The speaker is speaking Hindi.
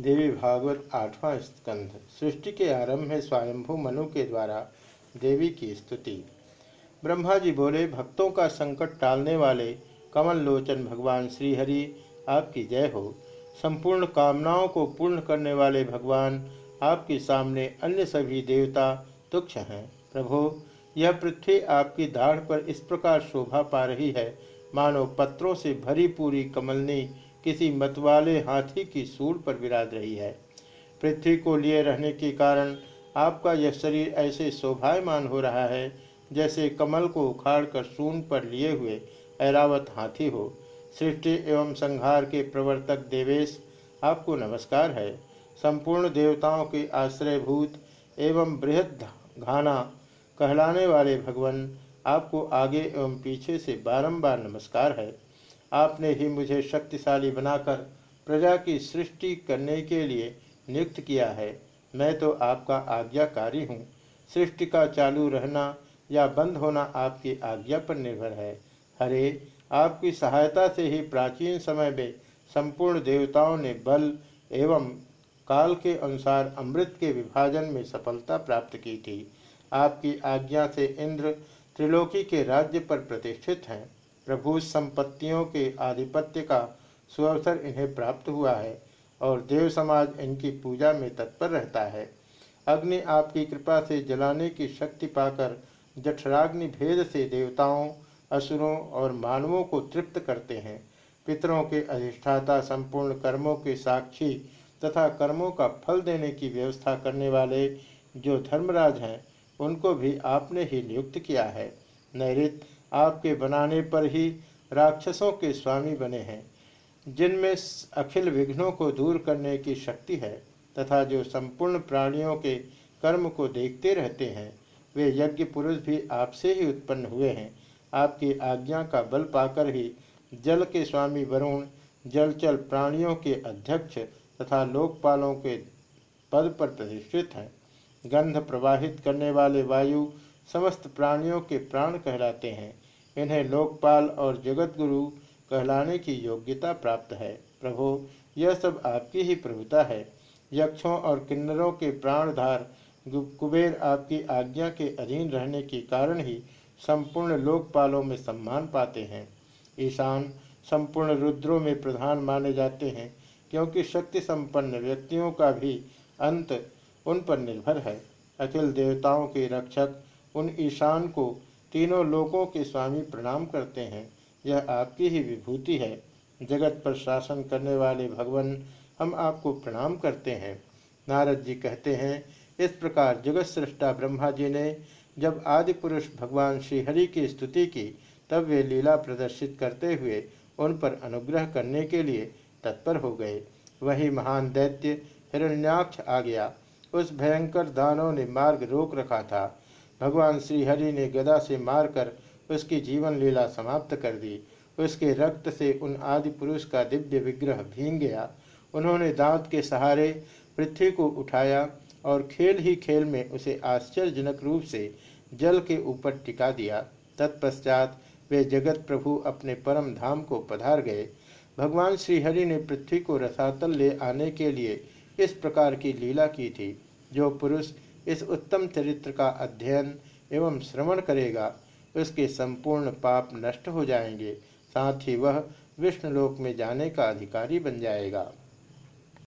देवी भागवत आठवां स्कंध। सृष्टि के आरंभ में स्वयंभू मनु के द्वारा देवी की स्तुति। ब्रह्मा जी बोले, भक्तों का संकट टालने वाले कमल लोचन भगवान श्रीहरि, आपकी जय हो। संपूर्ण कामनाओं को पूर्ण करने वाले भगवान, आपके सामने अन्य सभी देवता तुक्ष हैं। प्रभो, यह पृथ्वी आपकी दाढ़ पर इस प्रकार शोभा पा रही है। मानो पत्रों से भरी पूरी कमलनी किसी मतवाले हाथी की सूढ़ पर विराज रही है। पृथ्वी को लिए रहने के कारण आपका यह शरीर ऐसे शोभायमान हो रहा है, जैसे कमल को उखाड़ कर सून पर लिए हुए ऐरावत हाथी हो। सृष्टि एवं संहार के प्रवर्तक देवेश, आपको नमस्कार है। संपूर्ण देवताओं के आश्रयभूत एवं बृहद घाना कहलाने वाले भगवान आपको आगे एवं पीछे से बारंबार नमस्कार है। आपने ही मुझे शक्तिशाली बनाकर प्रजा की सृष्टि करने के लिए नियुक्त किया है। मैं तो आपका आज्ञाकारी हूँ। सृष्टि का चालू रहना या बंद होना आपकी आज्ञा पर निर्भर है। हरे आपकी सहायता से ही प्राचीन समय में संपूर्ण देवताओं ने बल एवं काल के अनुसार अमृत के विभाजन में सफलता प्राप्त की थी। आपकी आज्ञा से इंद्र त्रिलोकी के राज्य पर प्रतिष्ठित हैं। प्रभु संपत्तियों के आधिपत्य का सुअवसर इन्हें प्राप्त हुआ है और देव समाज इनकी पूजा में तत्पर रहता है। अग्नि आपकी कृपा से जलाने की शक्ति पाकर जठराग्नि भेद से देवताओं, असुरों और मानवों को तृप्त करते हैं। पितरों के अधिष्ठाता संपूर्ण कर्मों के साक्षी तथा कर्मों का फल देने की व्यवस्था करने वाले जो धर्मराज हैं, उनको भी आपने ही नियुक्त किया है। नैरित आपके बनाने पर ही राक्षसों के स्वामी बने हैं, जिनमें अखिल विघ्नों को दूर करने की शक्ति है, तथा जो संपूर्ण प्राणियों के कर्म को देखते रहते हैं, वे यज्ञ पुरुष भी आपसे ही उत्पन्न हुए हैं। आपकी आज्ञा का बल पाकर ही जल के स्वामी वरुण जलचल प्राणियों के अध्यक्ष तथा लोकपालों के पद पर प्रतिष्ठित हैं। गंध प्रवाहित करने वाले वायु समस्त प्राणियों के प्राण कहलाते हैं। इन्हें लोकपाल और जगत गुरु कहलाने की योग्यता प्राप्त है। प्रभो, यह सब आपकी ही प्रभुता है। यक्षों और किन्नरों के प्राणधार कुबेर आपकी आज्ञा के अधीन रहने के कारण ही संपूर्ण लोकपालों में सम्मान पाते हैं। ईशान संपूर्ण रुद्रों में प्रधान माने जाते हैं, क्योंकि शक्ति संपन्न व्यक्तियों का भी अंत उन पर निर्भर है। अखिल देवताओं के रक्षक उन ईशान को तीनों लोकों के स्वामी प्रणाम करते हैं। यह आपकी ही विभूति है। जगत पर शासन करने वाले भगवान हम आपको प्रणाम करते हैं। नारद जी कहते हैं, इस प्रकार जगत सृष्टा ब्रह्मा जी ने जब आदि पुरुष भगवान श्रीहरि की स्तुति की, तब वे लीला प्रदर्शित करते हुए उन पर अनुग्रह करने के लिए तत्पर हो गए। वही महान दैत्य हिरण्याक्ष आ गया। उस भयंकर दानों ने मार्ग रोक रखा था। भगवान श्रीहरि ने गदा से मारकर उसकी जीवन लीला समाप्त कर दी। उसके रक्त से उन आदि पुरुष का दिव्य विग्रह भींग गया। उन्होंने दांत के सहारे पृथ्वी को उठाया और खेल ही खेल में उसे आश्चर्यजनक रूप से जल के ऊपर टिका दिया। तत्पश्चात वे जगत प्रभु अपने परम धाम को पधार गए। भगवान श्रीहरि ने पृथ्वी को रसातल ले आने के लिए इस प्रकार की लीला की थी, जो पुरुष इस उत्तम चरित्र का अध्ययन एवं श्रवण करेगा, उसके संपूर्ण पाप नष्ट हो जाएँगे, साथ ही वह विष्णुलोक में जाने का अधिकारी बन जाएगा।